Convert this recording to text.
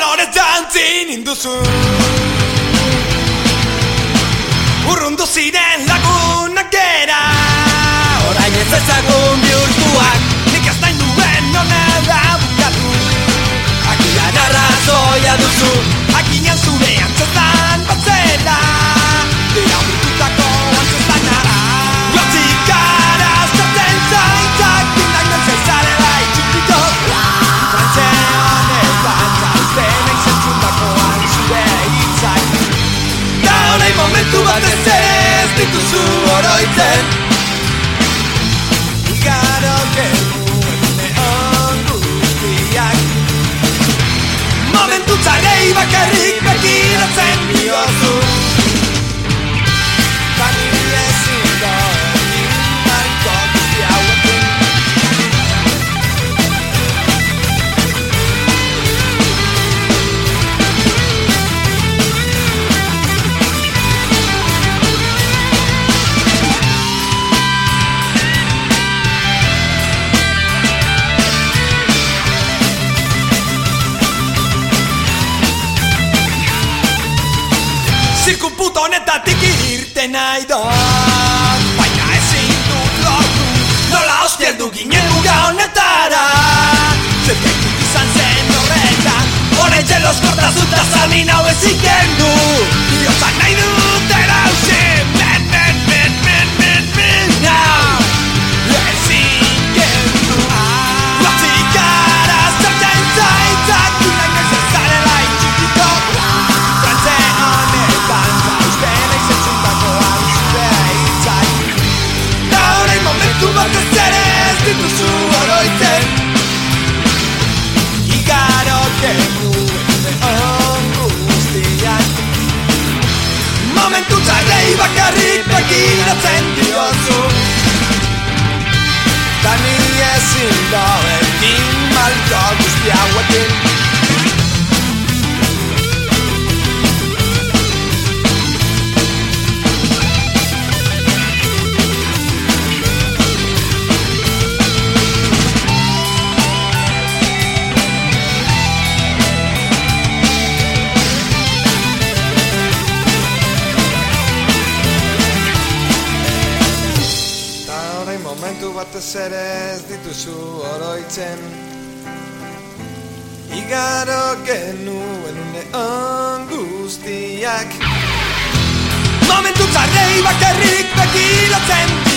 Kolore jantzin induzu Urrundu ziren lagunak gera. Orain ez ezagun bihurtuak Nik ez nahi duen nonera bukatu. Akian arrazoia duzu momentu bat ez ez dituzu oroitzen. Igaro genuen neon guztiak. Momentu txarei bakarrik begiratzen diozu Zirku puto honetatik irten nahi dut Baina ezin dut lortu Nola ostieldu ginen uga honetara. Zertekik izan zen horretan Horren txelos kortazuta salmin hau ezin kendu. Iotzak nahi dut begiratzen diozu. Da ni ezin doekin malko guzti hauekin batez ere ez dituzu oroitzen Igaro genuen une guztiak Momentu txarrei bakarrik begiratzen